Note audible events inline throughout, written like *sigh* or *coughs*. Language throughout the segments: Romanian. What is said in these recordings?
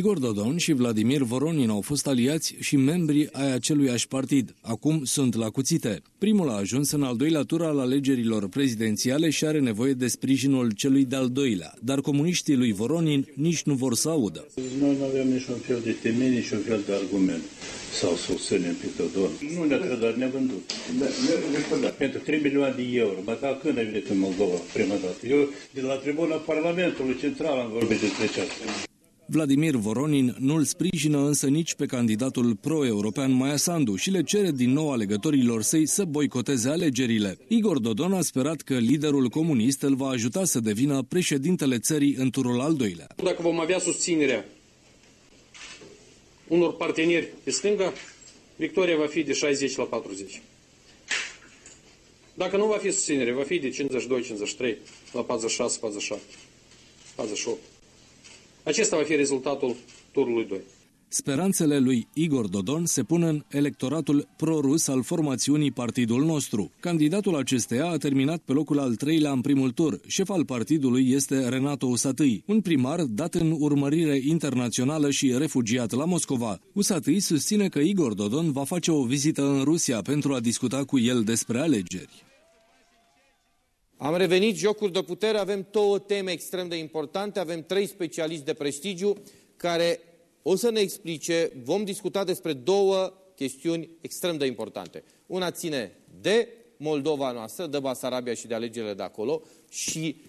Igor Dodon și Vladimir Voronin au fost aliați și membri ai aceluiași partid. Acum sunt la cuțite. Primul a ajuns în al doilea tur al alegerilor prezidențiale și are nevoie de sprijinul celui de-al doilea, dar comuniștii lui Voronin nici nu vor să audă. Noi nu avem niciun fel de temei, niciun fel de argument sau susținem pe Dodon. Nu ne-a trădat, ne-a vândut. Da, ne Pentru 3 milioane de euro. Mă, când a venit în Moldova prima dată? Eu de la tribuna Parlamentului Central am vorbit despre aceasta. Vladimir Voronin nu-l sprijină însă nici pe candidatul pro-european Maia Sandu și le cere din nou alegătorilor săi să boicoteze alegerile. Igor Dodon a sperat că liderul comunist îl va ajuta să devină președintele țării în turul al doilea. Dacă vom avea susținerea unor parteneri de stânga, victoria va fi de 60 la 40. Dacă nu va fi susținere, va fi de 52-53 la 46-47, 48. Acesta va fi rezultatul turului 2. Speranțele lui Igor Dodon se pun în electoratul pro-rus al formațiunii Partidul nostru. Candidatul acesteia a terminat pe locul al treilea în primul tur. Șef al partidului este Renato Usatâi, un primar dat în urmărire internațională și refugiat la Moscova. Usatâi susține că Igor Dodon va face o vizită în Rusia pentru a discuta cu el despre alegeri. Am revenit jocuri de putere, avem două teme extrem de importante, avem trei specialiști de prestigiu care o să ne explice, vom discuta despre două chestiuni extrem de importante. Una ține de Moldova noastră, de Basarabia și de alegerile de acolo și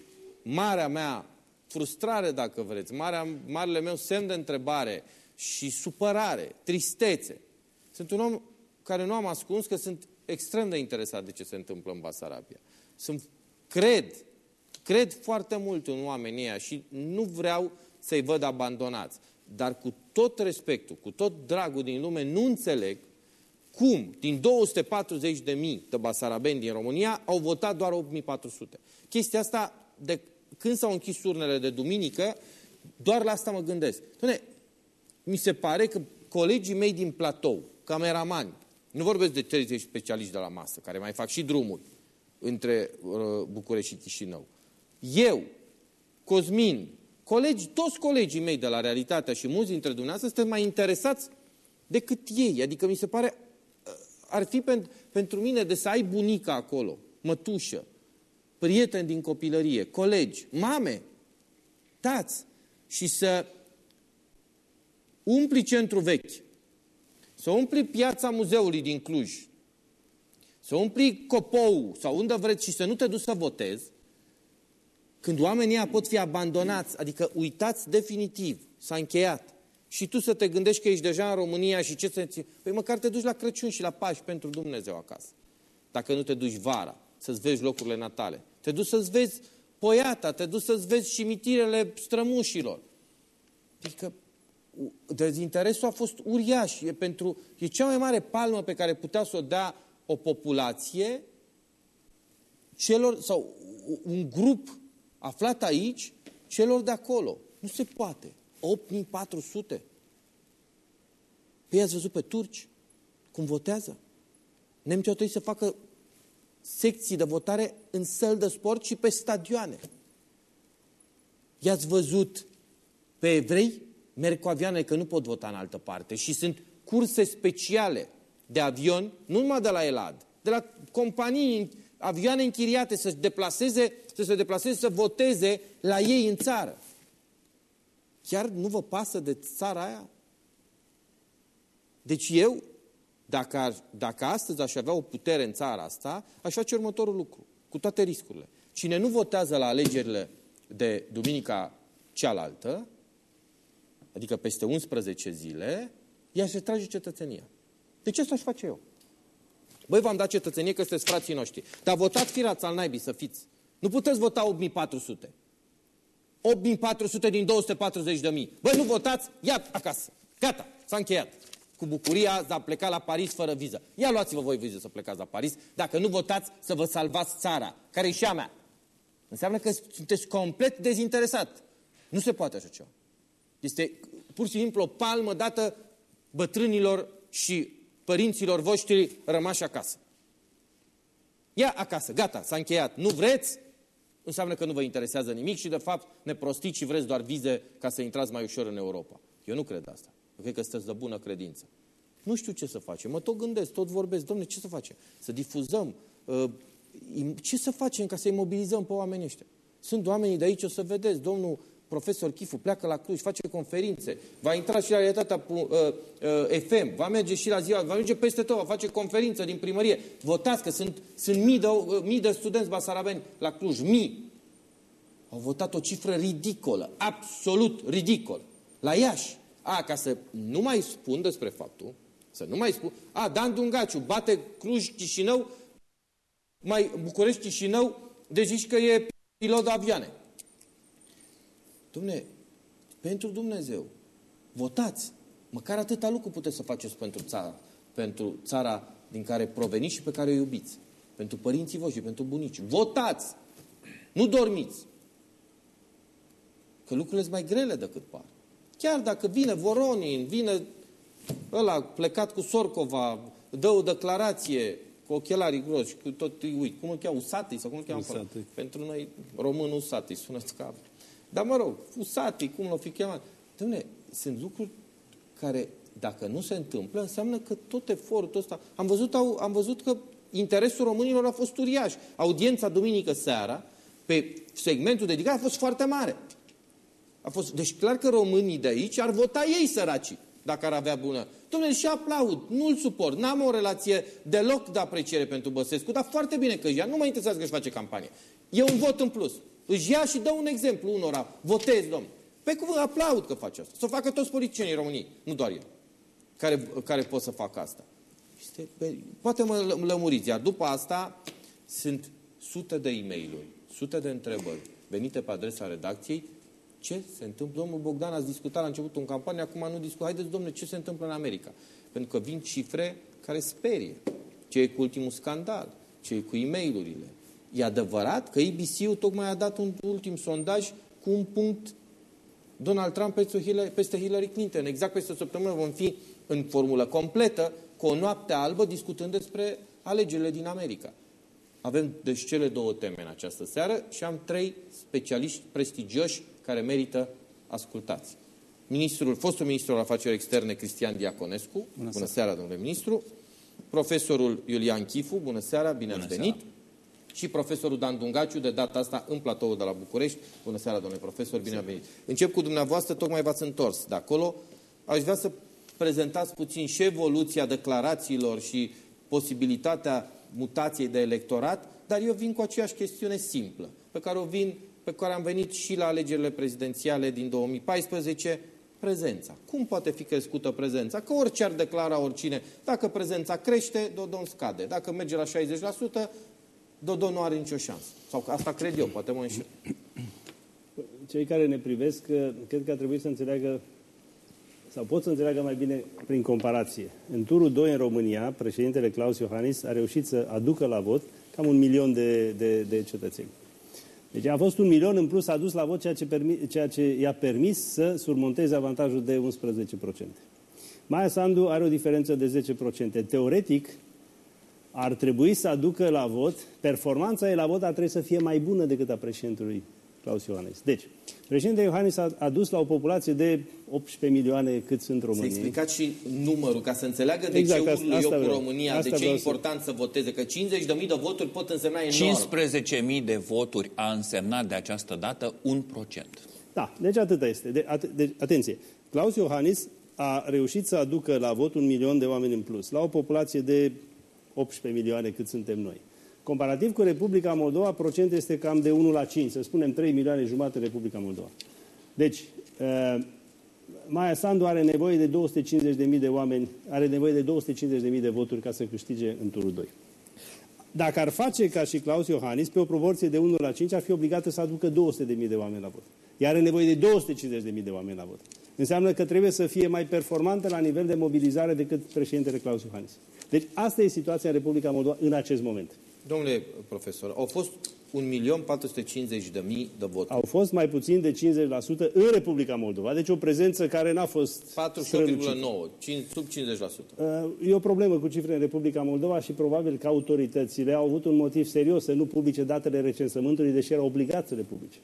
marea mea frustrare, dacă vreți, marea, marele meu semn de întrebare și supărare, tristețe. Sunt un om care nu am ascuns că sunt extrem de interesat de ce se întâmplă în Basarabia. Sunt Cred, cred foarte mult în oamenii ăia și nu vreau să-i văd abandonați. Dar cu tot respectul, cu tot dragul din lume, nu înțeleg cum din 240 de mii de basarabeni din România au votat doar 8400. Chestia asta, de când s-au închis urnele de duminică, doar la asta mă gândesc. Doamne, mi se pare că colegii mei din platou, cameramani, nu vorbesc de 30 specialiști de la masă, care mai fac și drumuri, între uh, București și Chișinău. Eu, Cosmin, colegi, toți colegii mei de la Realitatea și mulți dintre dumneavoastră suntem mai interesați decât ei. Adică mi se pare, uh, ar fi pentru, pentru mine de să ai bunica acolo, mătușă, prieteni din copilărie, colegi, mame, tați, și să umpli centru vechi, să umpli piața muzeului din Cluj, să umpli copou sau unde vreți și să nu te duci să votezi, când oamenii ăia pot fi abandonați, adică uitați definitiv, s-a încheiat, și tu să te gândești că ești deja în România și ce să... Păi măcar te duci la Crăciun și la Paști pentru Dumnezeu acasă. Dacă nu te duci vara, să-ți vezi locurile natale. Te duci să-ți vezi poiata, te duci să-ți vezi cimitirele strămușilor. Adică dezinteresul a fost uriaș. E, pentru, e cea mai mare palmă pe care putea să o dea o populație celor, sau un grup aflat aici, celor de acolo. Nu se poate. 8400. Păi ați văzut pe turci cum votează? Nemții au trebuit să facă secții de votare în săl de sport și pe stadioane. I-ați văzut pe evrei? Merg cu avioane că nu pot vota în altă parte și sunt curse speciale de avion, nu numai de la Elad, de la companii, avioane închiriate să se deplaseze, să se deplaseze, să voteze la ei în țară. Chiar nu vă pasă de țara aia? Deci eu, dacă, ar, dacă astăzi aș avea o putere în țara asta, aș face următorul lucru, cu toate riscurile. Cine nu votează la alegerile de duminica cealaltă, adică peste 11 zile, ea se trage cetățenia. Deci asta aș face eu. Băi, v-am dat cetățenie că sunteți frații noștri. Dar votați firați al naibii să fiți. Nu puteți vota 8400. 8400 din 240 de mii. Băi, nu votați, ia acasă. Gata, s-a încheiat. Cu bucuria de a pleca la Paris fără viză. Ia luați-vă voi viză să plecați la Paris. Dacă nu votați, să vă salvați țara, care e și a mea. Înseamnă că sunteți complet dezinteresat. Nu se poate așa ceva. Este pur și simplu o palmă dată bătrânilor și părinților voștri rămași acasă. Ia acasă, gata, s-a încheiat. Nu vreți? Înseamnă că nu vă interesează nimic și de fapt ne prostiți și vreți doar vize ca să intrați mai ușor în Europa. Eu nu cred asta. Eu cred că sunteți de bună credință. Nu știu ce să facem. Mă tot gândesc, tot vorbesc. Domne, ce să facem? Să difuzăm? Uh, ce să facem ca să-i mobilizăm pe oamenii ăștia? Sunt oamenii de aici, o să vedeți, domnul profesor Chifu pleacă la Cluj, face conferințe, va intra și la realitatea uh, uh, FM, va merge și la ziua, va merge peste tot, va face conferință din primărie. Votați că sunt, sunt mii, de, uh, mii de studenți basarabeni la Cluj, mii. Au votat o cifră ridicolă, absolut ridicol. La Iași. A, ca să nu mai spun despre faptul, să nu mai spun, a, Dan Dungaciu bate Cluj, Chișinău, mai București, Chișinău, deci zici că e pilot de avioane. Dumne, pentru Dumnezeu, votați. Măcar atâta lucru puteți să faceți pentru țara, pentru țara din care proveniți și pe care o iubiți. Pentru părinții voștri, pentru bunici. Votați! Nu dormiți! Că lucrurile sunt mai grele decât par. Chiar dacă vine Voronin, vine ăla plecat cu Sorcova, dă o declarație cu ochelarii groși, cu tot, ui, cum îl cheamă, Usati sau cum îl cheamă? Usati. Pentru noi, român Usati, sună ca dar mă rog, Fusati, cum l-o fi chemat. Dom'le, sunt lucruri care, dacă nu se întâmplă, înseamnă că tot efortul ăsta... Am văzut, am văzut că interesul românilor a fost uriaș. Audiența duminică seara, pe segmentul dedicat, a fost foarte mare. A fost, deci clar că românii de aici ar vota ei săracii, dacă ar avea bună. Dom'le, și aplaud, nu-l suport, n-am o relație deloc de apreciere pentru Băsescu, dar foarte bine că ia, nu mă interesează că își face campanie. E un vot în plus. Își ia și dă un exemplu unora. Votez, domn. Pe cuvânt, aplaud că face asta. Să o facă toți politicienii României, nu doar eu, care, care pot să facă asta. Este, poate mă lămuriți, iar după asta sunt sute de e mail sute de întrebări venite pe adresa redacției. Ce se întâmplă? Domnul Bogdan, ați discutat la începutul în campanie, acum nu discut. Haideți, domnule, ce se întâmplă în America? Pentru că vin cifre care sperie. Ce e cu ultimul scandal? Ce e cu e mail E adevărat că ABC-ul tocmai a dat un ultim sondaj cu un punct Donald Trump peste Hillary Clinton. Exact peste o săptămână vom fi în formulă completă, cu o noapte albă, discutând despre alegerile din America. Avem deci cele două teme în această seară și am trei specialiști prestigioși care merită ascultați. Ministrul, fostul ministru al afaceri externe Cristian Diaconescu, bună, bună seara, domnule ministru, profesorul Iulian Chifu, bună seara, bine bună ați venit, seara și profesorul Dan Dungaciu, de data asta în platoul de la București. Bună seara, domnule profesor, bine ați venit. Încep cu dumneavoastră, tocmai v-ați întors de acolo. Aș vrea să prezentați puțin și evoluția declarațiilor și posibilitatea mutației de electorat, dar eu vin cu aceeași chestiune simplă, pe care o vin, pe care am venit și la alegerile prezidențiale din 2014, prezența. Cum poate fi crescută prezența? Că orice ar declara oricine, dacă prezența crește, Dodon scade. Dacă merge la 60%, Dodo nu are nicio șansă. Sau asta cred eu, poate mă înșel. Cei care ne privesc, cred că ar trebui să înțeleagă, sau pot să înțeleagă mai bine prin comparație. În turul 2 în România, președintele Claus Iohannis a reușit să aducă la vot cam un milion de, de, de cetățeni. Deci a fost un milion în plus adus la vot, ceea ce, permi, ceea ce i-a permis să surmonteze avantajul de 11%. Maia Sandu are o diferență de 10%. Teoretic, ar trebui să aducă la vot, performanța ei la vot ar trebui să fie mai bună decât a președintelui Claus Iohannis. Deci, președintele Iohannis a adus la o populație de 18 milioane cât sunt românii. Să explicați și numărul, ca să înțeleagă de exact, ce asta, asta eu cu România, asta de ce e important să... să voteze, că 50.000 de voturi pot însemna enorm. 15.000 de voturi a însemnat de această dată un procent. Da, deci atâta este. De, at, de, atenție, Claus Iohannis a reușit să aducă la vot un milion de oameni în plus, la o populație de 18 milioane cât suntem noi. Comparativ cu Republica Moldova, procentul este cam de 1 la 5, să spunem 3 milioane jumate Republica Moldova. Deci, uh, Maia Sandu are nevoie de 250.000 de oameni, are nevoie de 250.000 de voturi ca să câștige în turul 2. Dacă ar face ca și Claus Iohannis, pe o proporție de 1 la 5, ar fi obligată să aducă 200.000 de oameni la vot. Iar are nevoie de 250.000 de oameni la vot. Înseamnă că trebuie să fie mai performantă la nivel de mobilizare decât președintele Claus Iohannis. Deci asta e situația în Republica Moldova în acest moment. Domnule profesor, au fost 1.450.000 de voturi. Au fost mai puțin de 50% în Republica Moldova, deci o prezență care n-a fost 48,9, sub 50%. Uh, e o problemă cu cifrele în Republica Moldova și probabil că autoritățile au avut un motiv serios să nu publice datele recensământului, deși erau obligați să le publice.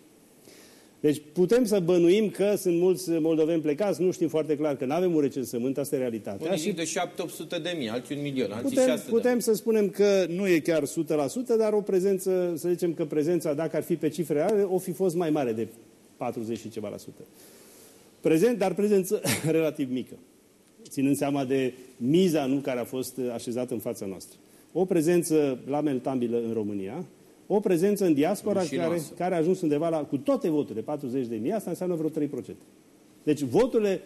Deci putem să bănuim că sunt mulți moldoveni plecați, nu știm foarte clar că nu avem un recensământ, asta e realitatea. Unii zic de 700 de mii, alții un milion, alții putem, 6 putem de să spunem că nu e chiar 100%, dar o prezență, să zicem că prezența, dacă ar fi pe cifre reale, o fi fost mai mare de 40 și ceva la sută. Prezent, dar prezență *laughs* relativ mică, ținând seama de miza nu care a fost așezată în fața noastră. O prezență lamentabilă în România, o prezență în diaspora care, care a ajuns undeva la, cu toate voturile, 40 de mii, asta înseamnă vreo 3%. Deci voturile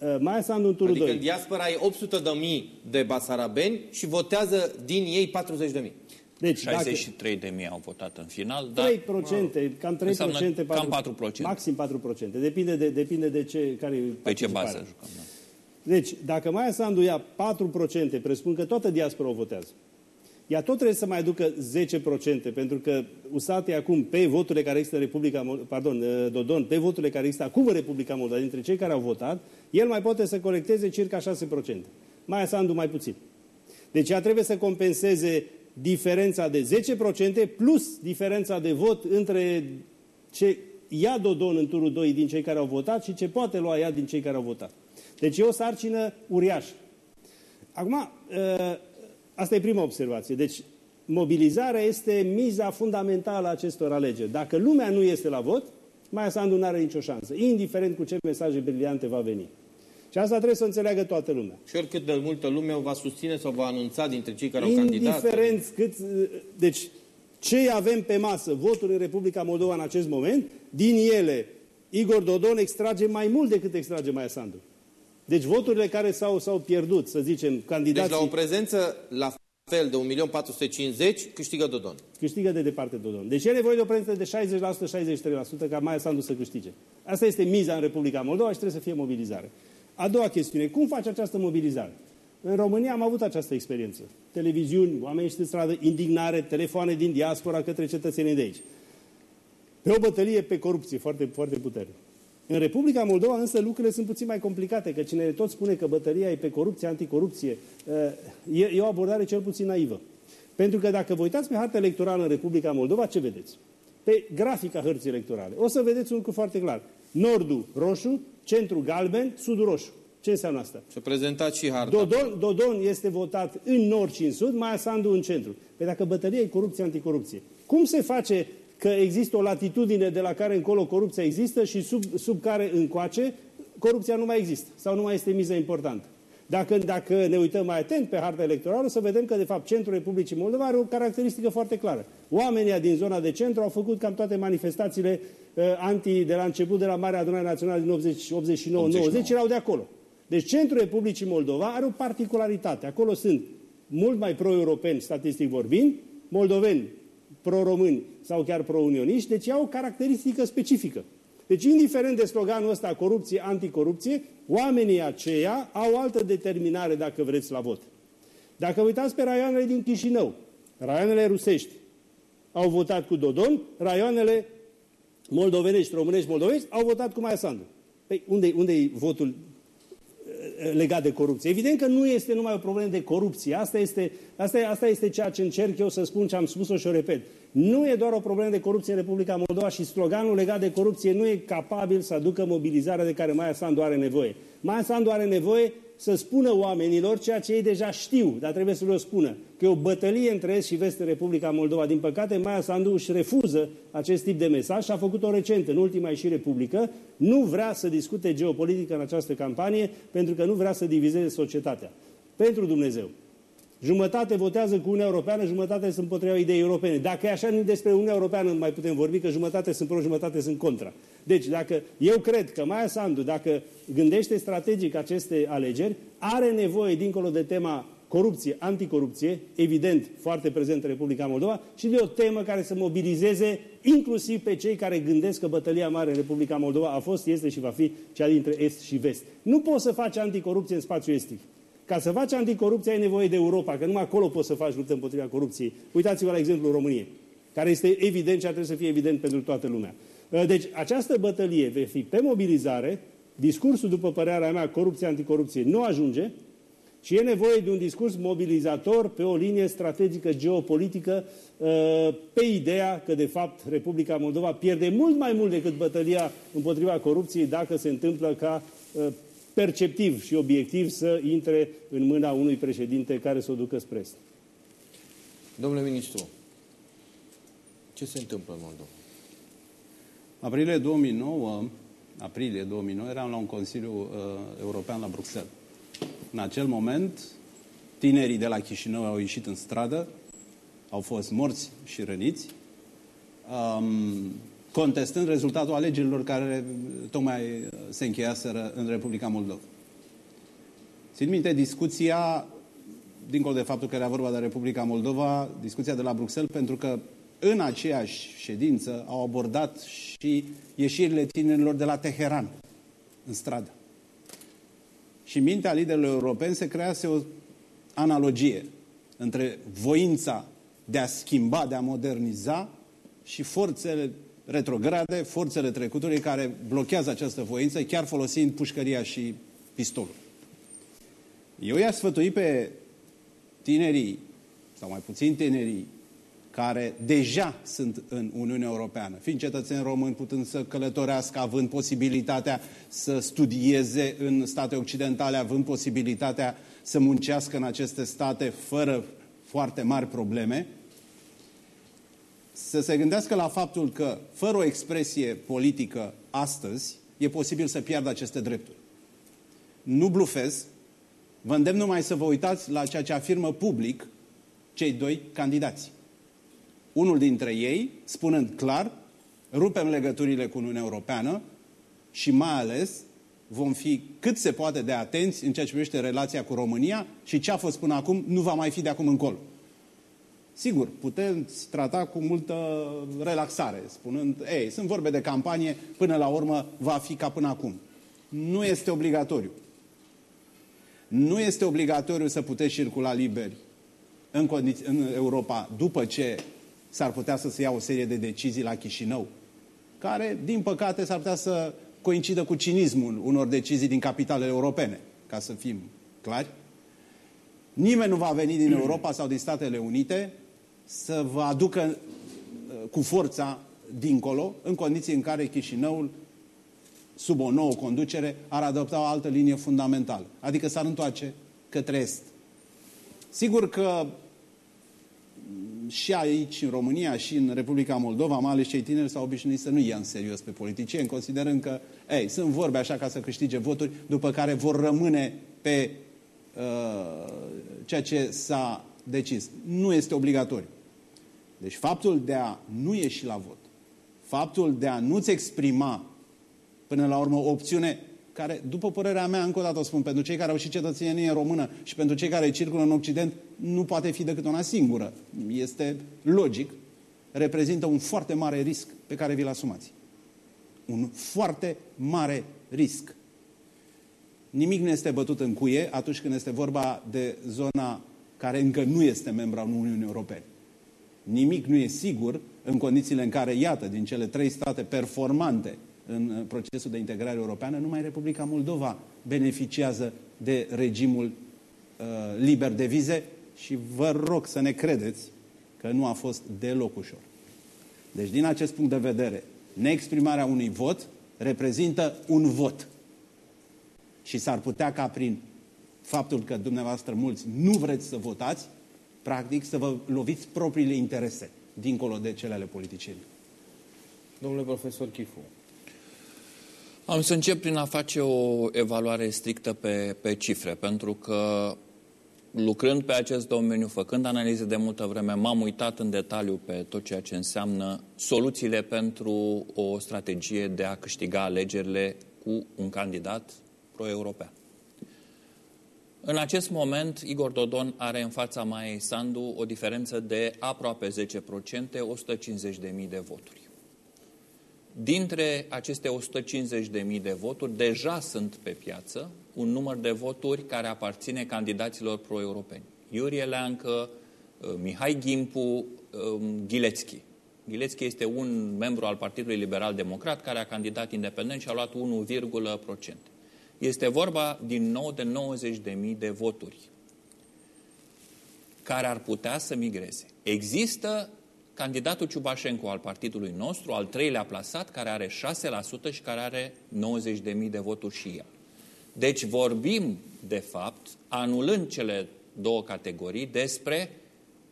uh, mai Sandu în turul adică 2. în diaspora ai 800 de mii de basarabeni și votează din ei 40 de mii. Deci, 63 de mii au votat în final, 3%, dar cam 3%, 4, cam 4%. Maxim 4%. Depinde de, depinde de ce, care Pe ce bază jucăm, da. Deci, dacă Maia Sandu ia 4%, presupun că toată diaspora o votează. Ea tot trebuie să mai aducă 10%, pentru că USAT acum pe voturile care există Republica, pardon, uh, Dodon, pe voturile care există acum în Republica Moldova, dintre cei care au votat, el mai poate să colecteze circa 6%. Mai Sandu mai puțin. Deci ea trebuie să compenseze diferența de 10% plus diferența de vot între ce ia Dodon în turul 2 din cei care au votat și ce poate lua ea din cei care au votat. Deci e o sarcină uriașă. Acum, uh, Asta e prima observație. Deci, mobilizarea este miza fundamentală a acestor alegeri. Dacă lumea nu este la vot, mai Sandu nu are nicio șansă, indiferent cu ce mesaje briliante va veni. Și asta trebuie să înțeleagă toată lumea. Și oricât de multă lume o va susține sau va anunța dintre cei care au candidat. Indiferent cât... Deci, ce avem pe masă, voturi în Republica Moldova în acest moment, din ele, Igor Dodon extrage mai mult decât extrage Maia Sandu. Deci voturile care s-au, pierdut, să zicem, candidații... Deci la o prezență la fel de 1.450.000 câștigă Dodon. Câștigă de departe Dodon. Deci e nevoie de o prezență de 60-63% ca Maia Sandu să câștige. Asta este miza în Republica Moldova și trebuie să fie mobilizare. A doua chestiune, cum face această mobilizare? În România am avut această experiență. Televiziuni, oameni și stradă, indignare, telefoane din diaspora către cetățenii de aici. Pe o bătălie pe corupție foarte, foarte puternică. În Republica Moldova însă lucrurile sunt puțin mai complicate, că cine tot spune că bătălia e pe corupție, anticorupție, e, e o abordare cel puțin naivă. Pentru că dacă vă uitați pe harta electorală în Republica Moldova, ce vedeți? Pe grafica hărții electorale. O să vedeți un lucru foarte clar. Nordul roșu, centrul galben, sudul roșu. Ce înseamnă asta? Și prezentat și harta. Dodon, Dodon este votat în nord și în sud, mai Sandu în centru. Păi dacă bătălia e corupție, anticorupție, cum se face că există o latitudine de la care încolo corupția există și sub, sub care încoace corupția nu mai există sau nu mai este miză importantă. Dacă, dacă ne uităm mai atent pe harta electorală, să vedem că, de fapt, centrul Republicii Moldova are o caracteristică foarte clară. Oamenii din zona de centru au făcut cam toate manifestațiile uh, anti, de la început, de la Marea Adunare Națională din 89-90, erau de acolo. Deci centrul Republicii Moldova are o particularitate. Acolo sunt mult mai pro-europeni, statistic vorbind, moldoveni pro-români sau chiar pro-unioniști, deci au o caracteristică specifică. Deci, indiferent de sloganul ăsta, corupție, anticorupție, oamenii aceia au altă determinare, dacă vreți, la vot. Dacă uitați pe raioanele din Chișinău, raioanele rusești au votat cu Dodon, raioanele moldovenești, românești, moldovenești au votat cu Maia Sandu. Păi unde, unde e votul legat de corupție. Evident că nu este numai o problemă de corupție. Asta este, asta, asta este ceea ce încerc eu să spun, ce am spus-o și o repet. Nu e doar o problemă de corupție în Republica Moldova și sloganul legat de corupție nu e capabil să aducă mobilizarea de care Maia Sandu are nevoie. Maia Sandu are nevoie să spună oamenilor ceea ce ei deja știu, dar trebuie să le spună, că e o bătălie între Est și Vest în Republica Moldova. Din păcate, Maia Sandu își refuză acest tip de mesaj și a făcut-o recent, în ultima ieșire publică. Nu vrea să discute geopolitică în această campanie, pentru că nu vrea să divizeze societatea. Pentru Dumnezeu. Jumătate votează cu Uniunea Europeană, jumătate sunt împotriva ideii europene. Dacă e așa, nici despre Uniunea Europeană nu mai putem vorbi, că jumătate sunt pro, jumătate sunt contra. Deci, dacă eu cred că Maia Sandu, dacă gândește strategic aceste alegeri, are nevoie, dincolo de tema corupție, anticorupție, evident foarte prezent în Republica Moldova, și de o temă care să mobilizeze inclusiv pe cei care gândesc că bătălia mare în Republica Moldova a fost, este și va fi cea dintre Est și Vest. Nu poți să faci anticorupție în spațiu estic. Ca să faci anticorupție ai nevoie de Europa, că numai acolo poți să faci luptă împotriva corupției. Uitați-vă la exemplul României, care este evident și ar trebui să fie evident pentru toată lumea. Uh, deci această bătălie va fi pe mobilizare, discursul, după părerea mea, corupție, anticorupție, nu ajunge Și e nevoie de un discurs mobilizator pe o linie strategică geopolitică uh, pe ideea că, de fapt, Republica Moldova pierde mult mai mult decât bătălia împotriva corupției dacă se întâmplă ca uh, perceptiv și obiectiv să intre în mâna unui președinte care să o ducă spre est. Domnule ministru, ce se întâmplă în Moldova? Aprilie 2009, aprilie 2009, eram la un Consiliu uh, European la Bruxelles. În acel moment, tinerii de la Chișinău au ieșit în stradă, au fost morți și răniți, um, contestând rezultatul alegerilor care tocmai se încheiaseră în Republica Moldova. Țin minte discuția, dincolo de faptul că era vorba de Republica Moldova, discuția de la Bruxelles, pentru că în aceeași ședință au abordat și ieșirile tinerilor de la Teheran în stradă. Și în mintea liderilor europeni se crease o analogie între voința de a schimba, de a moderniza și forțele retrograde, forțele trecutului care blochează această voință, chiar folosind pușcăria și pistolul. Eu i-aș sfătui pe tinerii, sau mai puțin tinerii, care deja sunt în Uniunea Europeană, fiind cetățeni români, putând să călătorească, având posibilitatea să studieze în state occidentale, având posibilitatea să muncească în aceste state fără foarte mari probleme, să se gândească la faptul că, fără o expresie politică astăzi, e posibil să piardă aceste drepturi. Nu blufez, vă îndemn numai să vă uitați la ceea ce afirmă public cei doi candidați. Unul dintre ei, spunând clar, rupem legăturile cu Uniunea Europeană și mai ales vom fi cât se poate de atenți în ceea ce privește relația cu România și ce a fost până acum nu va mai fi de acum încolo. Sigur, putem trata cu multă relaxare, spunând, ei, sunt vorbe de campanie, până la urmă va fi ca până acum. Nu este obligatoriu. Nu este obligatoriu să puteți circula liberi în, în Europa după ce s-ar putea să se ia o serie de decizii la Chișinău, care, din păcate, s-ar putea să coincidă cu cinismul unor decizii din capitalele europene, ca să fim clari. Nimeni nu va veni din Europa sau din Statele Unite să vă aducă uh, cu forța dincolo, în condiții în care Chișinăul, sub o nouă conducere, ar adopta o altă linie fundamentală. Adică s-ar întoarce către Est. Sigur că și aici, în România, și în Republica Moldova, mai ales cei tineri s-au obișnuit să nu ia în serios pe politicieni, considerând că, ei, sunt vorbe așa ca să câștige voturi, după care vor rămâne pe uh, ceea ce s-a decis. Nu este obligatoriu. Deci faptul de a nu ieși la vot, faptul de a nu-ți exprima până la urmă o opțiune care, după părerea mea, încă o dată o spun, pentru cei care au și cetățenie română și pentru cei care circulă în Occident, nu poate fi decât una singură. Este logic, reprezintă un foarte mare risc pe care vi-l asumați. Un foarte mare risc. Nimic nu este bătut în cuie atunci când este vorba de zona care încă nu este membra Uniunii Europene. Nimic nu e sigur în condițiile în care, iată, din cele trei state performante în uh, procesul de integrare europeană, numai Republica Moldova beneficiază de regimul uh, liber de vize și vă rog să ne credeți că nu a fost deloc ușor. Deci, din acest punct de vedere, neexprimarea unui vot reprezintă un vot. Și s-ar putea ca prin faptul că dumneavoastră mulți nu vreți să votați, practic să vă loviți propriile interese, dincolo de cele ale politicienilor. Domnule profesor Chifu, am să încep prin a face o evaluare strictă pe, pe cifre, pentru că lucrând pe acest domeniu, făcând analize de multă vreme, m-am uitat în detaliu pe tot ceea ce înseamnă soluțiile pentru o strategie de a câștiga alegerile cu un candidat pro-european. În acest moment, Igor Dodon are în fața Maiei Sandu o diferență de aproape 10%, 150.000 de voturi. Dintre aceste 150.000 de voturi, deja sunt pe piață un număr de voturi care aparține candidaților pro-europeni. Iurie Leancă, uh, Mihai Gimpu, um, Ghilețchi. Ghilețchi este un membru al Partidului Liberal Democrat care a candidat independent și a luat 1,%. Este vorba din nou de 90.000 de voturi care ar putea să migreze. Există candidatul Ciubașencu al partidului nostru, al treilea plasat, care are 6% și care are 90.000 de voturi și el. Deci vorbim, de fapt, anulând cele două categorii, despre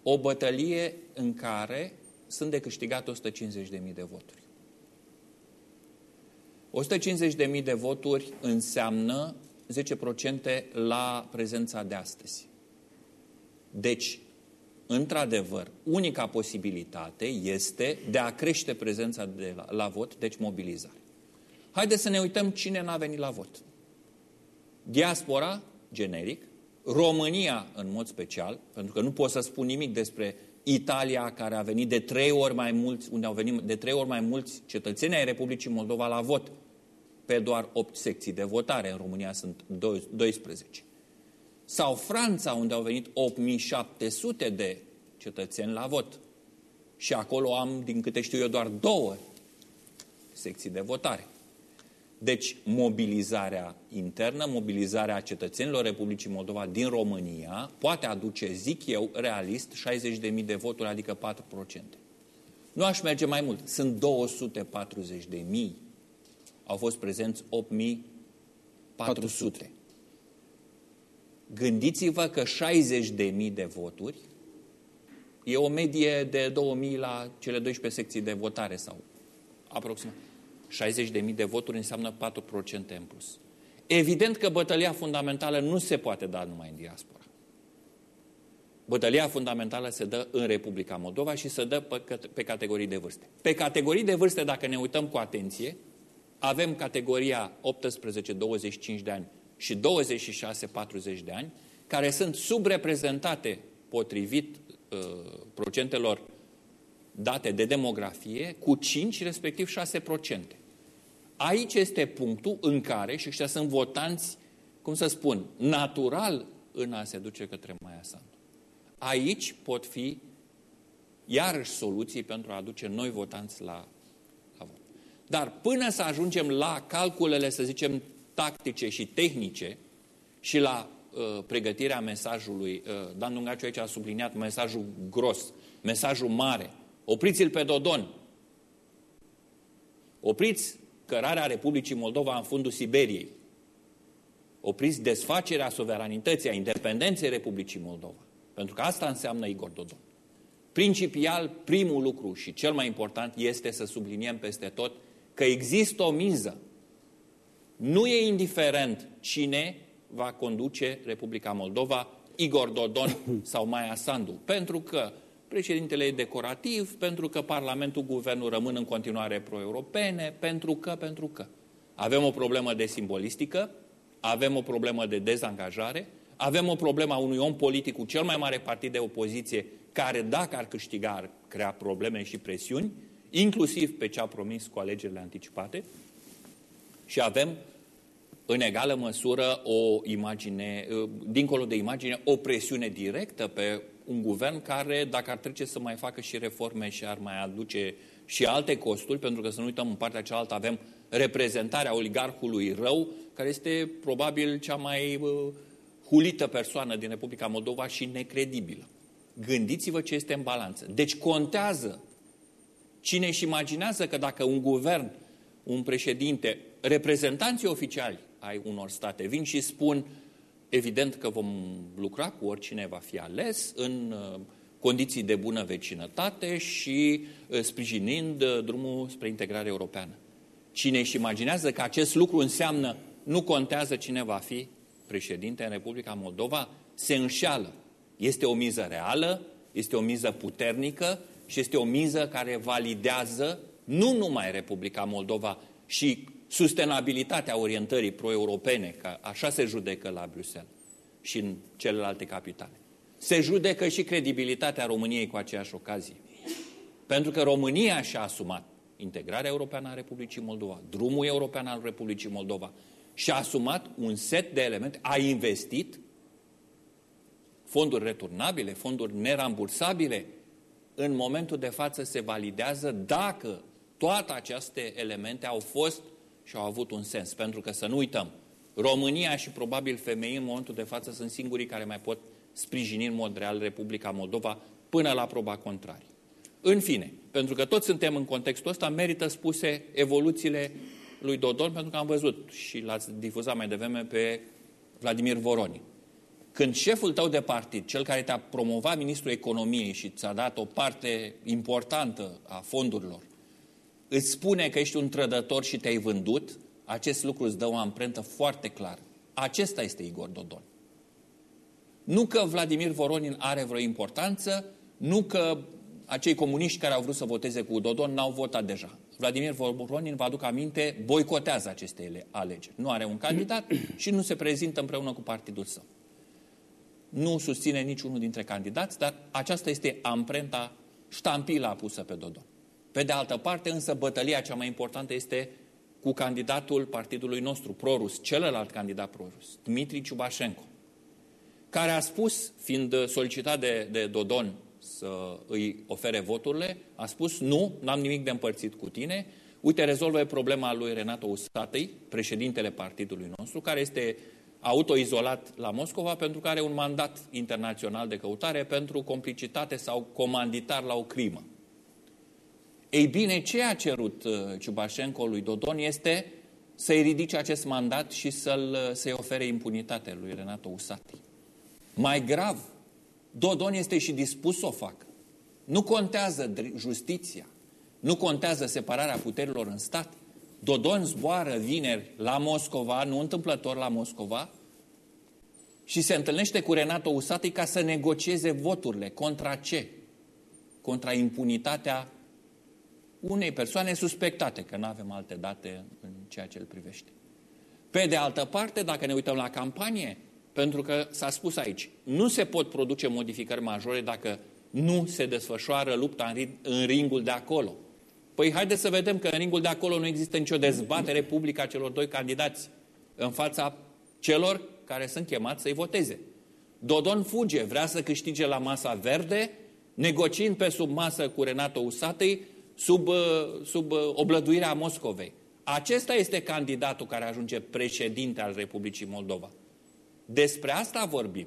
o bătălie în care sunt de câștigat 150.000 de voturi. 150.000 de voturi înseamnă 10% la prezența de astăzi. Deci, într-adevăr, unica posibilitate este de a crește prezența de la, la vot, deci mobilizare. Haideți să ne uităm cine n-a venit la vot. Diaspora, generic, România în mod special, pentru că nu pot să spun nimic despre Italia, care a venit de trei ori mai mulți, unde au venit de trei ori mai mulți cetățeni ai Republicii Moldova la vot, pe doar 8 secții de votare, în România sunt 12. Sau Franța, unde au venit 8700 de cetățeni la vot. Și acolo am, din câte știu eu, doar două secții de votare. Deci, mobilizarea internă, mobilizarea cetățenilor Republicii Moldova din România poate aduce, zic eu, realist, 60.000 de voturi, adică 4%. Nu aș merge mai mult. Sunt 240.000. Au fost prezenți 8.400. Gândiți-vă că 60.000 de voturi e o medie de 2.000 la cele 12 secții de votare sau aproximativ. 60.000 de voturi înseamnă 4% în plus. Evident că bătălia fundamentală nu se poate da numai în diaspora. Bătălia fundamentală se dă în Republica Moldova și se dă pe, pe categorii de vârste. Pe categorii de vârste, dacă ne uităm cu atenție, avem categoria 18-25 de ani și 26-40 de ani, care sunt subreprezentate potrivit uh, procentelor date de demografie cu 5, respectiv 6%. Aici este punctul în care, și ăștia sunt votanți, cum să spun, natural în a se duce către Maia Sandu. Aici pot fi iarăși soluții pentru a aduce noi votanți la, la vot. Dar până să ajungem la calculele, să zicem, tactice și tehnice și la uh, pregătirea mesajului, uh, Dan Dungaciu aici a subliniat mesajul gros, mesajul mare, opriți-l pe Dodon, opriți cărarea Republicii Moldova în fundul Siberiei. Opriți desfacerea suveranității, a independenței Republicii Moldova. Pentru că asta înseamnă Igor Dodon. Principial, primul lucru și cel mai important este să subliniem peste tot că există o miză. Nu e indiferent cine va conduce Republica Moldova, Igor Dodon *coughs* sau Maia Sandu. Pentru că președintele e decorativ, pentru că Parlamentul, Guvernul rămân în continuare pro-europene, pentru că, pentru că. Avem o problemă de simbolistică, avem o problemă de dezangajare, avem o problemă a unui om politic cu cel mai mare partid de opoziție, care, dacă ar câștiga, ar crea probleme și presiuni, inclusiv pe ce a promis cu alegerile anticipate, și avem în egală măsură o imagine, dincolo de imagine, o presiune directă pe un guvern care, dacă ar trece să mai facă și reforme și ar mai aduce și alte costuri, pentru că să nu uităm, în partea cealaltă avem reprezentarea oligarhului rău, care este probabil cea mai uh, hulită persoană din Republica Moldova și necredibilă. Gândiți-vă ce este în balanță. Deci contează cine își imaginează că dacă un guvern, un președinte, reprezentanții oficiali ai unor state vin și spun Evident că vom lucra cu oricine va fi ales în uh, condiții de bună vecinătate și uh, sprijinind uh, drumul spre integrare europeană. Cine își imaginează că acest lucru înseamnă nu contează cine va fi președinte în Republica Moldova, se înșeală. Este o miză reală, este o miză puternică și este o miză care validează nu numai Republica Moldova și sustenabilitatea orientării pro-europene, că așa se judecă la Bruxelles și în celelalte capitale. Se judecă și credibilitatea României cu aceeași ocazie. Pentru că România și-a asumat integrarea europeană a Republicii Moldova, drumul european al Republicii Moldova și-a asumat un set de elemente, a investit fonduri returnabile, fonduri nerambursabile. În momentul de față se validează dacă toate aceste elemente au fost și au avut un sens. Pentru că să nu uităm, România și probabil femei în momentul de față sunt singurii care mai pot sprijini în mod real Republica Moldova până la proba contrarie. În fine, pentru că toți suntem în contextul ăsta, merită spuse evoluțiile lui Dodon, pentru că am văzut și l-ați difuzat mai devreme pe Vladimir Voronin. Când șeful tău de partid, cel care te-a promovat ministrul economiei și ți-a dat o parte importantă a fondurilor, îți spune că ești un trădător și te-ai vândut, acest lucru îți dă o amprentă foarte clară. Acesta este Igor Dodon. Nu că Vladimir Voronin are vreo importanță, nu că acei comuniști care au vrut să voteze cu Dodon n-au votat deja. Vladimir Voronin, vă aduc aminte, boicotează aceste alegeri. Nu are un candidat și nu se prezintă împreună cu partidul său. Nu susține niciunul dintre candidați, dar aceasta este amprenta, ștampila pusă pe Dodon. Pe de altă parte, însă, bătălia cea mai importantă este cu candidatul partidului nostru, Prorus, celălalt candidat Prorus, Dmitri Ciubașenko, care a spus, fiind solicitat de, de Dodon să îi ofere voturile, a spus nu, n-am nimic de împărțit cu tine, uite, rezolvă problema lui Renato Usatăi, președintele partidului nostru, care este autoizolat la Moscova pentru că are un mandat internațional de căutare pentru complicitate sau comanditar la o crimă. Ei bine, ce a cerut uh, Ciubașenko lui Dodon este să-i ridice acest mandat și să-l, uh, să-i ofere impunitate lui Renato Usati. Mai grav, Dodon este și dispus să o facă. Nu contează justiția, nu contează separarea puterilor în stat. Dodon zboară vineri la Moscova, nu întâmplător la Moscova, și se întâlnește cu Renato Usati ca să negocieze voturile. Contra ce? Contra impunitatea unei persoane suspectate, că nu avem alte date în ceea ce îl privește. Pe de altă parte, dacă ne uităm la campanie, pentru că s-a spus aici, nu se pot produce modificări majore dacă nu se desfășoară lupta în ringul de acolo. Păi haideți să vedem că în ringul de acolo nu există nicio dezbatere publică a celor doi candidați în fața celor care sunt chemați să-i voteze. Dodon fuge, vrea să câștige la masa verde, negociind pe sub masă cu Renato Usatăi, sub, uh, sub uh, oblăduirea Moscovei. Acesta este candidatul care ajunge președinte al Republicii Moldova. Despre asta vorbim.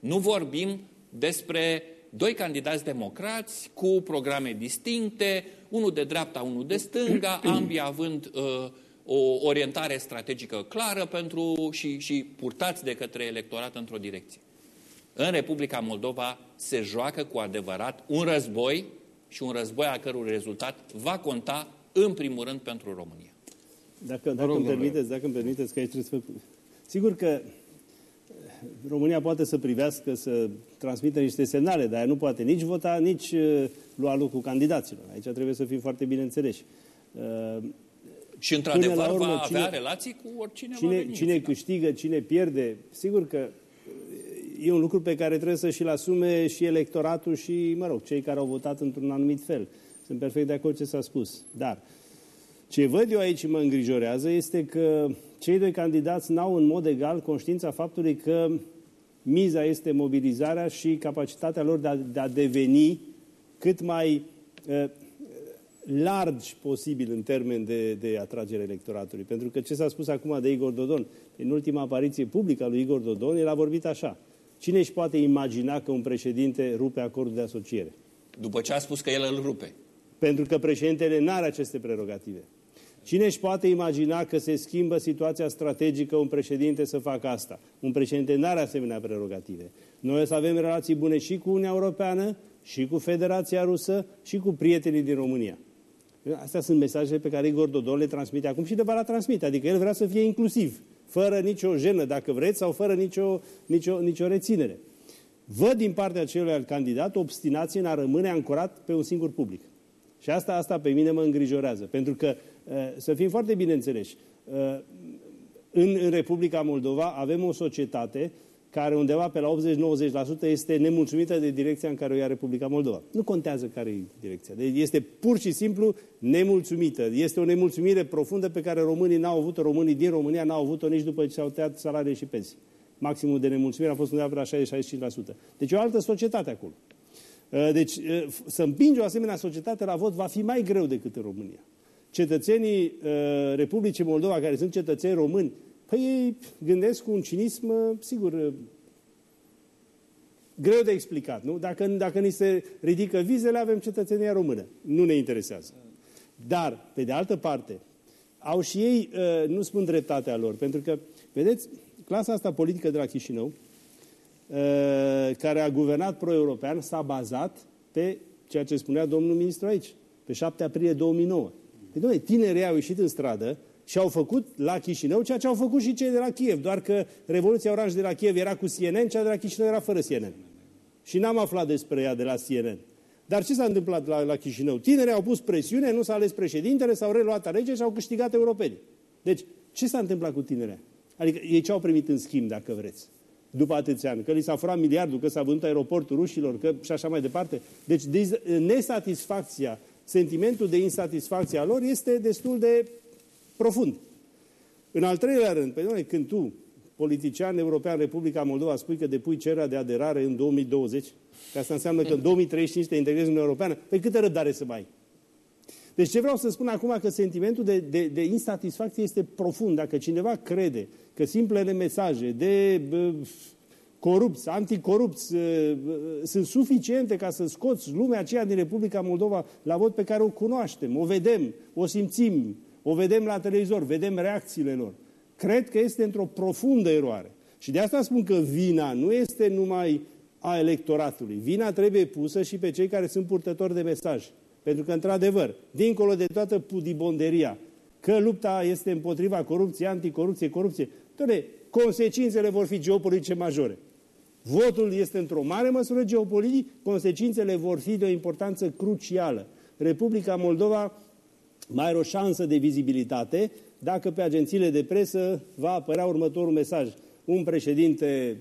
Nu vorbim despre doi candidați democrați cu programe distincte, unul de dreapta, unul de stânga, *clears throat* ambii având uh, o orientare strategică clară pentru și, și purtați de către electorat într-o direcție. În Republica Moldova se joacă cu adevărat un război și un război a cărui rezultat va conta în primul rând pentru România. Dacă, dacă, îmi, permiteți, dacă îmi permiteți că aici trebuie să... Sigur că România poate să privească, să transmită niște semnale, dar nu poate nici vota, nici uh, lua lucru candidaților. Aici trebuie să fim foarte bine înțeleși. Uh, și într-adevăr urmă, va avea cine, relații cu oricine cine, va veni. Cine câștigă, cine pierde, sigur că e un lucru pe care trebuie să și-l asume și electoratul și, mă rog, cei care au votat într-un anumit fel. Sunt perfect de acord ce s-a spus. Dar ce văd eu aici mă îngrijorează este că cei doi candidați n-au în mod egal conștiința faptului că miza este mobilizarea și capacitatea lor de a, de a deveni cât mai uh, largi posibil în termen de, de atragere electoratului. Pentru că ce s-a spus acum de Igor Dodon, în ultima apariție publică a lui Igor Dodon, el a vorbit așa. Cine își poate imagina că un președinte rupe acordul de asociere? După ce a spus că el îl rupe. Pentru că președintele nu are aceste prerogative. Cine își poate imagina că se schimbă situația strategică un președinte să facă asta? Un președinte nu are asemenea prerogative. Noi o să avem relații bune și cu Uniunea Europeană, și cu Federația Rusă, și cu prietenii din România. Astea sunt mesajele pe care Igor Dodon le transmite acum și de va la transmite. Adică el vrea să fie inclusiv, fără nicio jenă, dacă vreți, sau fără nicio, nicio, nicio reținere. Văd din partea celui candidat obstinație în a rămâne ancorat pe un singur public. Și asta, asta pe mine mă îngrijorează. Pentru că, uh, să fim foarte bine înțeleși, uh, în, în Republica Moldova avem o societate care undeva pe la 80-90% este nemulțumită de direcția în care o ia Republica Moldova. Nu contează care e direcția. Deci este pur și simplu nemulțumită. Este o nemulțumire profundă pe care românii n-au avut-o, românii din România n-au avut-o nici după ce s-au tăiat salarii și pensii. Maximul de nemulțumire a fost undeva pe la 60-65%. Deci o altă societate acolo. Uh, deci uh, să împingi o asemenea societate la vot va fi mai greu decât în România. Cetățenii uh, Republicii Moldova, care sunt cetățeni români, Păi ei gândesc cu un cinism, sigur, greu de explicat, nu? Dacă, dacă ni se ridică vizele, avem cetățenia română. Nu ne interesează. Dar, pe de altă parte, au și ei, uh, nu spun dreptatea lor, pentru că, vedeți, clasa asta politică de la Chișinău, uh, care a guvernat pro-european, s-a bazat pe ceea ce spunea domnul ministru aici, pe 7 aprilie 2009. Păi, domnule, tinerii au ieșit în stradă și au făcut la Chișinău ceea ce au făcut și cei de la Kiev, doar că Revoluția Oranj de la Kiev era cu CNN, cea de la Chișinău era fără CNN. Și n-am aflat despre ea de la CNN. Dar ce s-a întâmplat la, la Chișinău? Tinerii au pus presiune, nu s-a ales președintele, s-au reluat alegeri și au câștigat europeni. Deci, ce s-a întâmplat cu tinerii? Adică ei ce au primit în schimb, dacă vreți, după atâția ani? Că li s-a furat miliardul, că s-a vândut aeroportul rușilor, că și așa mai departe. Deci, nesatisfacția, sentimentul de insatisfacție a lor este destul de profund. În al treilea rând, pe noi, când tu, politician european Republica Moldova, spui că depui cererea de aderare în 2020, că asta înseamnă că în 2035 te integrezi în Europeană, pe câtă răbdare să mai ai? Deci ce vreau să spun acum că sentimentul de, de, de insatisfacție este profund. Dacă cineva crede că simplele mesaje de bă, corupți, anticorupți bă, sunt suficiente ca să scoți lumea aceea din Republica Moldova la vot pe care o cunoaștem, o vedem, o simțim, o vedem la televizor, vedem reacțiile lor. Cred că este într-o profundă eroare. Și de asta spun că vina nu este numai a electoratului. Vina trebuie pusă și pe cei care sunt purtători de mesaj. Pentru că, într-adevăr, dincolo de toată pudibonderia, că lupta este împotriva corupției, anticorupție, corupție, toate consecințele vor fi geopolitice majore. Votul este într-o mare măsură geopolitic, consecințele vor fi de o importanță crucială. Republica Moldova mai are o șansă de vizibilitate dacă pe agențiile de presă va apărea următorul mesaj. Un președinte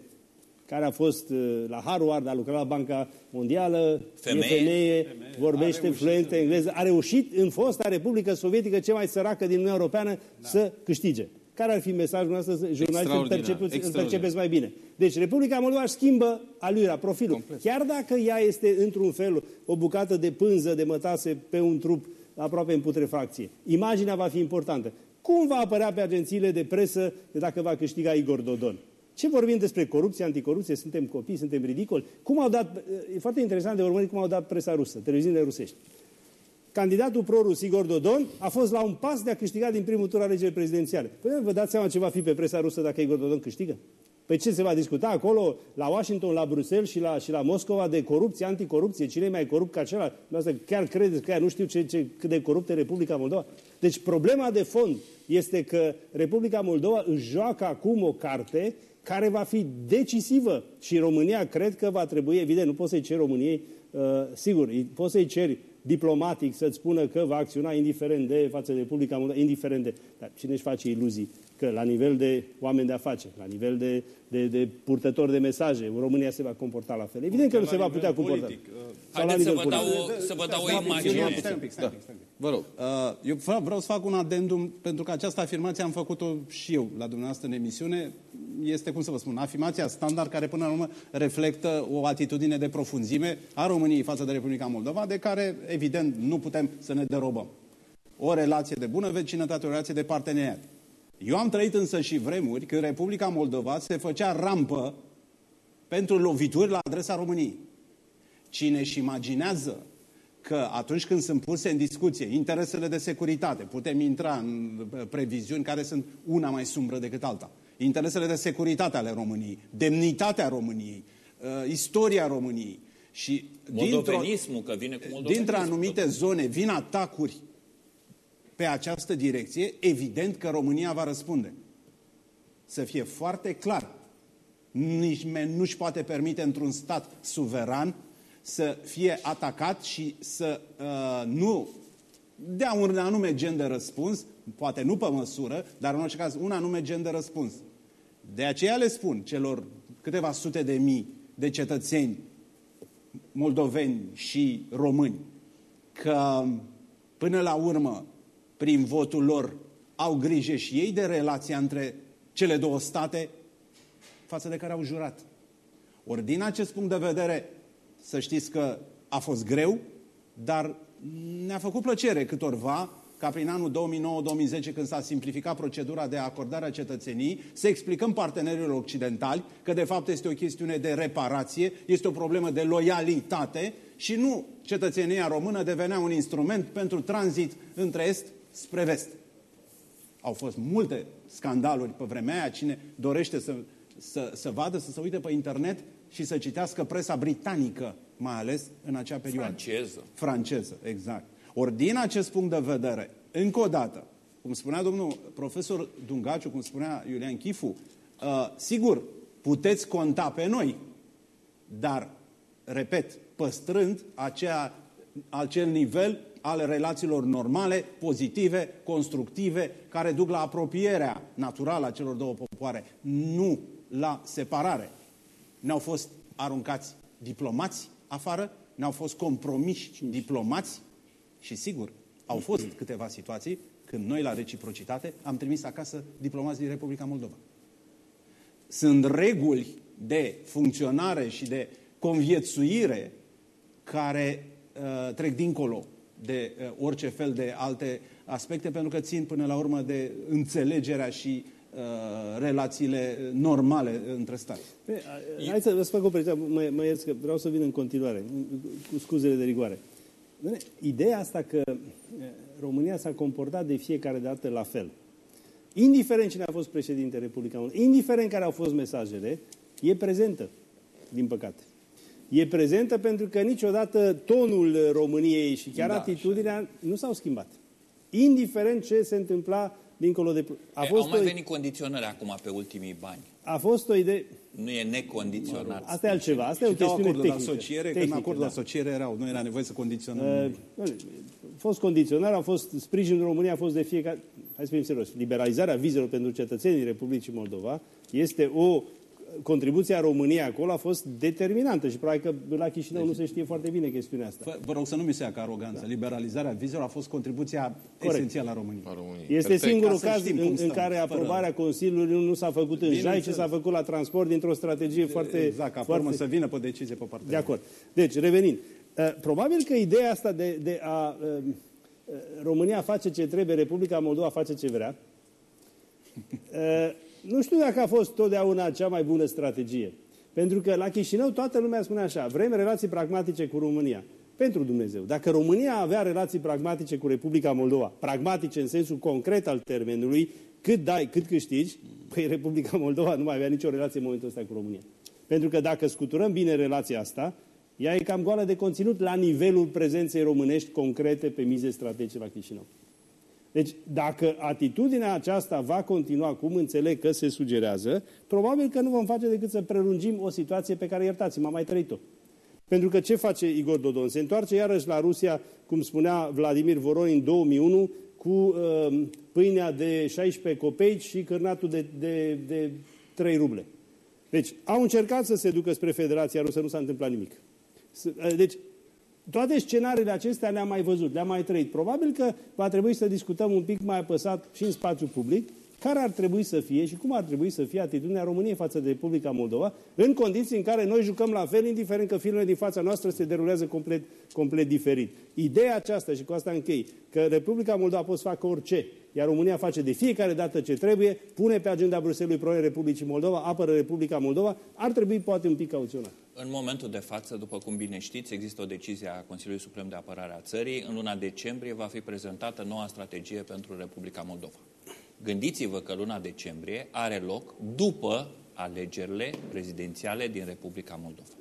care a fost uh, la Harvard, a lucrat la Banca Mondială, femeie, e femeie, femeie vorbește fluent engleză, a reușit în fosta Republică Sovietică, cea mai săracă din Uniunea Europeană, da. să câștige. Care ar fi mesajul nostru, jurnalistul, percepeți, percepeți mai bine? Deci Republica Moldova își schimbă alurea, profilul. Complet. Chiar dacă ea este într-un fel o bucată de pânză de mătase pe un trup aproape în putrefacție. Imaginea va fi importantă. Cum va apărea pe agențiile de presă dacă va câștiga Igor Dodon? Ce vorbim despre corupție, anticorupție? Suntem copii, suntem ridicoli? Cum au dat, e foarte interesant de urmărit cum au dat presa rusă, televiziunile rusești. Candidatul pro-rus Igor Dodon a fost la un pas de a câștiga din primul tur alegerile prezidențiale. Păi vă dați seama ce va fi pe presa rusă dacă Igor Dodon câștigă? Pe ce se va discuta acolo, la Washington, la Bruxelles și la, și la Moscova, de corupție, anticorupție, cine e mai corupt ca celălalt? Chiar credeți că ea nu știu ce, ce, cât de coruptă e Republica Moldova? Deci problema de fond este că Republica Moldova își joacă acum o carte care va fi decisivă și România cred că va trebui, evident, nu poți să-i ceri României, uh, sigur, poți să-i ceri diplomatic să-ți spună că va acționa indiferent de față de Republica Moldova, indiferent de... Dar cine își face iluzii că la nivel de oameni de afaceri, la nivel de, de, de purtători de mesaje, România se va comporta la fel. Evident că nu se va putea comporta. Politic, uh, Haideți să vă, dau, să vă dau o imagine. Stai un pic, stai un pic. Vă rog. Uh, eu vreau să fac un adendum, pentru că această afirmație am făcut-o și eu la dumneavoastră în emisiune. Este, cum să vă spun, afirmația standard care până la urmă reflectă o atitudine de profunzime a României față de Republica Moldova, de care, evident, nu putem să ne derobăm. O relație de bună vecinătate, o relație de parteneriat. Eu am trăit însă și vremuri când Republica Moldova se făcea rampă pentru lovituri la adresa României. Cine își imaginează că atunci când sunt puse în discuție interesele de securitate, putem intra în previziuni care sunt una mai sumbră decât alta, interesele de securitate ale României, demnitatea României, uh, istoria României și Moldovenismul, că vine cu Dintre anumite zone vin atacuri pe această direcție, evident că România va răspunde. Să fie foarte clar. Nici nu-și poate permite într-un stat suveran să fie atacat și să uh, nu dea un anume gen de răspuns, poate nu pe măsură, dar în orice caz un anume gen de răspuns. De aceea le spun celor câteva sute de mii de cetățeni moldoveni și români că până la urmă prin votul lor, au grijă și ei de relația între cele două state față de care au jurat. Ori din acest punct de vedere, să știți că a fost greu, dar ne-a făcut plăcere câtorva ca prin anul 2009-2010, când s-a simplificat procedura de acordare a cetățenii, să explicăm partenerilor occidentali că de fapt este o chestiune de reparație, este o problemă de loialitate și nu cetățenia română devenea un instrument pentru tranzit între est spre vest. Au fost multe scandaluri pe vremea aia. Cine dorește să, să, să vadă, să se uite pe internet și să citească presa britanică, mai ales în acea perioadă. Franceză. Franceză, exact. Ori din acest punct de vedere, încă o dată, cum spunea domnul profesor Dungaciu, cum spunea Iulian Chifu, uh, sigur, puteți conta pe noi, dar, repet, păstrând acea, acel nivel al relațiilor normale, pozitive, constructive, care duc la apropierea naturală a celor două popoare, nu la separare. Ne-au fost aruncați diplomați afară, ne-au fost compromiși diplomați și, sigur, au fost câteva situații când noi, la reciprocitate, am trimis acasă diplomați din Republica Moldova. Sunt reguli de funcționare și de conviețuire care uh, trec dincolo de uh, orice fel de alte aspecte, pentru că țin până la urmă de înțelegerea și uh, relațiile normale între state. Hai să vă fac o precizare, mă, mă ierți că vreau să vin în continuare, cu scuzele de rigoare. Ideea asta că România s-a comportat de fiecare dată la fel, indiferent cine a fost președinte Republica Moldova, indiferent care au fost mesajele, e prezentă, din păcate. E prezentă pentru că niciodată tonul României și chiar da, atitudinea așa. nu s-au schimbat. Indiferent ce se întâmpla dincolo de... A fost Au mai o... venit condiționări acum pe ultimii bani. A fost o idee... Nu e necondiționat. Asta e altceva. Asta e o chestiune tehnică. De asociere, tehnică, când acordul da. de asociere erau, nu era nevoie să condiționăm. Uh, a fost condiționare, a fost sprijinul României, a fost de fiecare... Hai să fim serios. Liberalizarea vizelor pentru cetățenii Republicii Moldova este o contribuția României acolo a fost determinantă și probabil că la Chișinău deci, nu se știe foarte bine chestiunea asta. Vă, vă rog să nu mi se ia ca aroganță. Da. Liberalizarea vizelor a fost contribuția Corect. esențială a României. A României. Este Perfect. singurul caz în, în care aprobarea fără... Consiliului nu s-a făcut în jai, ci s-a făcut la transport dintr-o strategie foarte... Exact, ca foarte... să vină pe decizie pe partea. De acord. Deci, revenind. Uh, probabil că ideea asta de, de a... Uh, uh, România face ce trebuie, Republica Moldova face ce vrea. *laughs* Nu știu dacă a fost totdeauna cea mai bună strategie. Pentru că la Chișinău toată lumea spune așa, vrem relații pragmatice cu România. Pentru Dumnezeu. Dacă România avea relații pragmatice cu Republica Moldova, pragmatice în sensul concret al termenului, cât dai, cât câștigi, păi Republica Moldova nu mai avea nicio relație în momentul ăsta cu România. Pentru că dacă scuturăm bine relația asta, ea e cam goală de conținut la nivelul prezenței românești concrete pe mize strategice la Chișinău. Deci, dacă atitudinea aceasta va continua, cum înțeleg că se sugerează, probabil că nu vom face decât să prelungim o situație pe care, iertați-mă, am mai trăit-o. Pentru că ce face Igor Dodon? Se întoarce iarăși la Rusia, cum spunea Vladimir Voronin în 2001, cu uh, pâinea de 16 copeici și cârnatul de, de, de 3 ruble. Deci, au încercat să se ducă spre Federația Rusă, nu s-a întâmplat nimic. Deci, toate scenariile acestea le-am mai văzut, le-am mai trăit. Probabil că va trebui să discutăm un pic mai apăsat și în spațiu public care ar trebui să fie și cum ar trebui să fie atitudinea României față de Republica Moldova, în condiții în care noi jucăm la fel, indiferent că filmele din fața noastră se derulează complet, complet diferit. Ideea aceasta, și cu asta închei, că Republica Moldova poate să facă orice, iar România face de fiecare dată ce trebuie, pune pe agenda Bruselului probleme Republicii Moldova, apără Republica Moldova, ar trebui poate un pic cauționat. În momentul de față, după cum bine știți, există o decizie a Consiliului Suprem de Apărare a țării. În luna decembrie va fi prezentată noua strategie pentru Republica Moldova. Gândiți-vă că luna decembrie are loc după alegerile prezidențiale din Republica Moldova.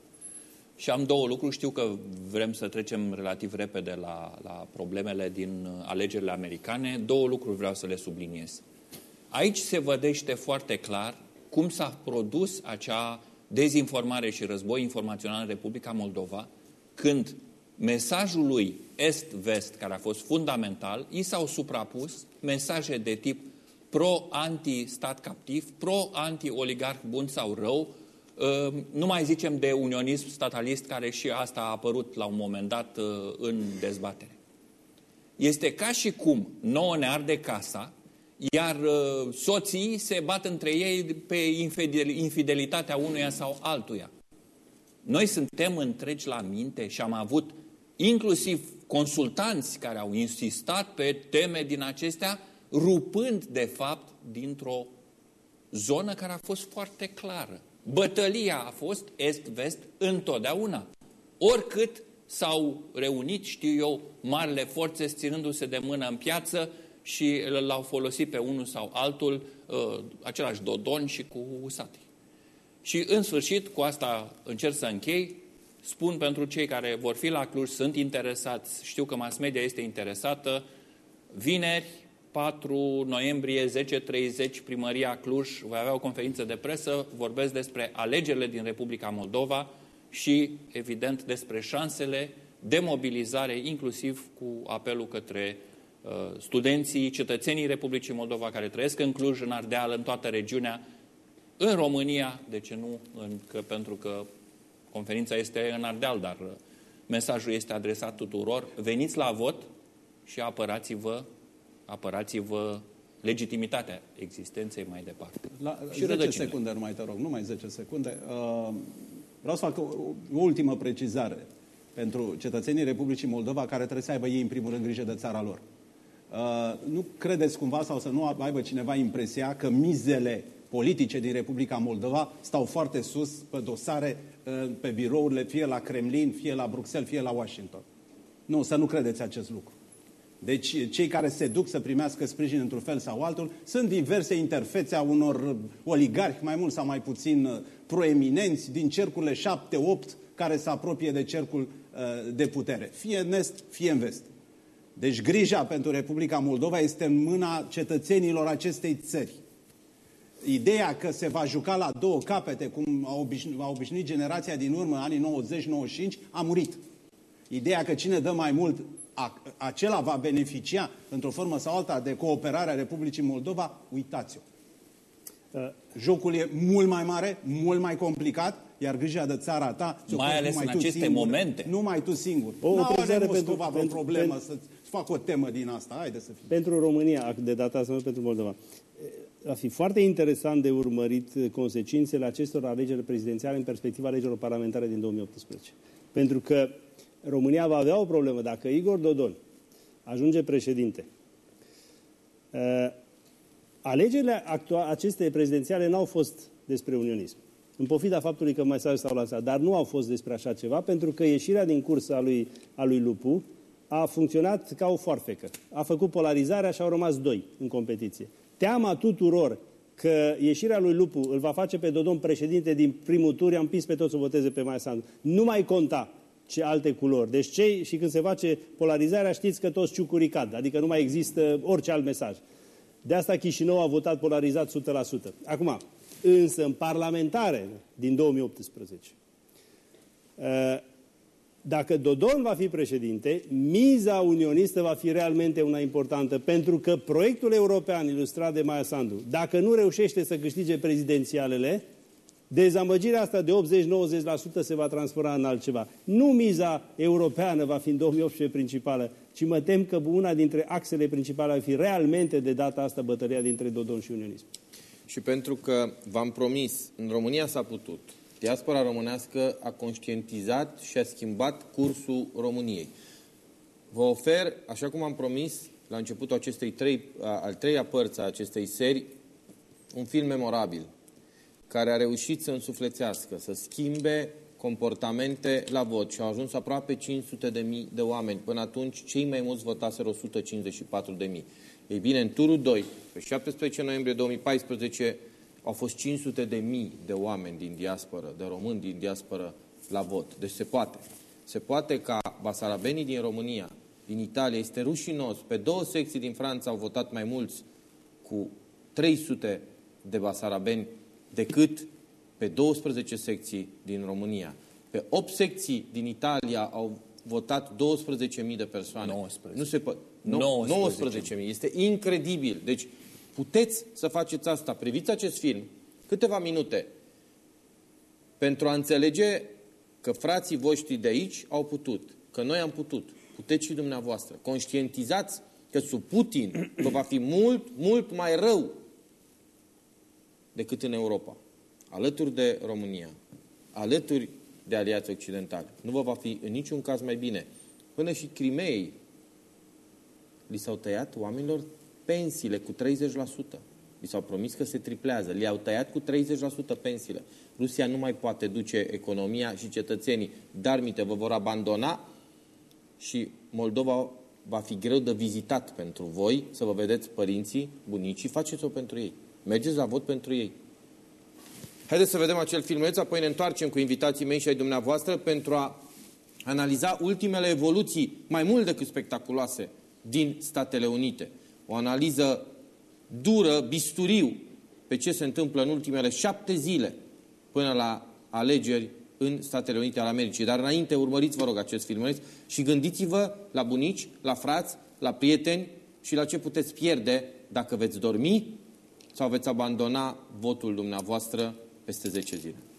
Și am două lucruri. Știu că vrem să trecem relativ repede la, la problemele din alegerile americane. Două lucruri vreau să le subliniez. Aici se vădește foarte clar cum s-a produs acea dezinformare și război informațional în Republica Moldova, când mesajul lui est-vest, care a fost fundamental, i s-au suprapus mesaje de tip pro-anti-stat captiv, pro-anti-oligarh bun sau rău, ă, nu mai zicem de unionism statalist, care și asta a apărut la un moment dat ă, în dezbatere. Este ca și cum nouă ne arde casa, iar ă, soții se bat între ei pe infidelitatea unuia sau altuia. Noi suntem întregi la minte și am avut inclusiv consultanți care au insistat pe teme din acestea, rupând, de fapt, dintr-o zonă care a fost foarte clară. Bătălia a fost est-vest întotdeauna. Oricât s-au reunit, știu eu, marile forțe ținându-se de mână în piață și l-au folosit pe unul sau altul, uh, același Dodon și cu Usati. Și în sfârșit, cu asta încerc să închei, spun pentru cei care vor fi la Cluj, sunt interesați, știu că mass media este interesată, vineri, 4 noiembrie, 10.30, Primăria Cluj va avea o conferință de presă, vorbesc despre alegerile din Republica Moldova și, evident, despre șansele de mobilizare, inclusiv cu apelul către uh, studenții, cetățenii Republicii Moldova care trăiesc în Cluj, în Ardeal, în toată regiunea, în România, de ce nu, în, că, pentru că conferința este în Ardeal, dar uh, mesajul este adresat tuturor, veniți la vot și apărați-vă apărați-vă legitimitatea existenței mai departe. La și 10 secunde, numai te rog, numai 10 secunde. Uh, vreau să fac o, o ultimă precizare pentru cetățenii Republicii Moldova care trebuie să aibă ei, în primul rând, grijă de țara lor. Uh, nu credeți cumva sau să nu aibă cineva impresia că mizele politice din Republica Moldova stau foarte sus pe dosare, uh, pe birourile, fie la Kremlin, fie la Bruxelles, fie la Washington. Nu, să nu credeți acest lucru. Deci cei care se duc să primească sprijin într-un fel sau altul sunt diverse interfețe a unor oligarhi, mai mult sau mai puțin uh, proeminenți, din cercurile 7-8 care se apropie de cercul uh, de putere, fie în est, fie în vest. Deci grija pentru Republica Moldova este în mâna cetățenilor acestei țări. Ideea că se va juca la două capete, cum a obișnuit, a obișnuit generația din urmă, anii 90-95, a murit. Ideea că cine dă mai mult acela va beneficia într-o formă sau alta de cooperarea Republicii Moldova, uitați-o. Uh, jocul e mult mai mare, mult mai complicat, iar grija de țara ta... Mai ales în aceste singur, momente. Numai tu singur. O, o are Moscova pentru, vreo problemă pentru, să fac o temă din asta. Haide să fie. Pentru România, de data asta, nu pentru Moldova. Va fi foarte interesant de urmărit consecințele acestor alegeri prezidențiale în perspectiva alegerilor parlamentare din 2018. Pentru că România va avea o problemă. Dacă Igor Dodon ajunge președinte, uh, alegerile aceste prezidențiale n-au fost despre unionism. În pofida faptului că mesajul s-au lansat, dar nu au fost despre așa ceva, pentru că ieșirea din curs a lui, a lui Lupu a funcționat ca o foarfecă. A făcut polarizarea și au rămas doi în competiție. Teama tuturor că ieșirea lui Lupu îl va face pe Dodon președinte din primul tur, i-am pins pe toți să voteze pe Maia Sandu. Nu mai conta ce alte culori. Deci cei, și când se face polarizarea, știți că toți ciucurii cad, adică nu mai există orice alt mesaj. De asta Chișinău a votat polarizat 100%. Acum, însă în parlamentare din 2018, uh, dacă Dodon va fi președinte, miza unionistă va fi realmente una importantă, pentru că proiectul european ilustrat de Maia Sandu, dacă nu reușește să câștige prezidențialele, Dezamăgirea asta de 80-90% se va transforma în altceva. Nu miza europeană va fi în 2018 principală, ci mă tem că una dintre axele principale va fi realmente de data asta bătălia dintre Dodon și unionism. Și pentru că v-am promis, în România s-a putut, diaspora românească a conștientizat și a schimbat cursul României. Vă ofer, așa cum am promis la începutul acestei trei, al treia părți a acestei serii, un film memorabil care a reușit să însuflețească, să schimbe comportamente la vot și au ajuns aproape 500 de mii de oameni. Până atunci, cei mai mulți votaseră 154 de mii. Ei bine, în turul 2, pe 17 noiembrie 2014, au fost 500 de mii de oameni din diasporă, de români din diasporă la vot. Deci se poate. Se poate ca basarabenii din România, din Italia, este rușinos. Pe două secții din Franța au votat mai mulți cu 300 de basarabeni decât pe 12 secții din România. Pe 8 secții din Italia au votat 12.000 de persoane. 19. Nu se poate. 19.000. Este incredibil. Deci puteți să faceți asta. Priviți acest film câteva minute pentru a înțelege că frații voștri de aici au putut, că noi am putut. Puteți și dumneavoastră. Conștientizați că sub Putin vă va fi mult, mult mai rău decât în Europa. Alături de România, alături de aliați occidentali. Nu vă va fi în niciun caz mai bine. până și Crimeei, li s-au tăiat oamenilor pensiile cu 30%. Li s-au promis că se triplează. Li-au tăiat cu 30% pensiile. Rusia nu mai poate duce economia și cetățenii. Dar, minte, vă vor abandona și Moldova va fi greu de vizitat pentru voi, să vă vedeți părinții, bunicii, faceți-o pentru ei. Mergeți la vot pentru ei. Haideți să vedem acel filmuleț, apoi ne întoarcem cu invitații mei și ai dumneavoastră pentru a analiza ultimele evoluții, mai mult decât spectaculoase, din Statele Unite. O analiză dură, bisturiu, pe ce se întâmplă în ultimele șapte zile până la alegeri în Statele Unite ale Americii. Dar înainte, urmăriți, vă rog, acest filmuleț și gândiți-vă la bunici, la frați, la prieteni și la ce puteți pierde dacă veți dormi sau veți abandona votul dumneavoastră peste 10 zile.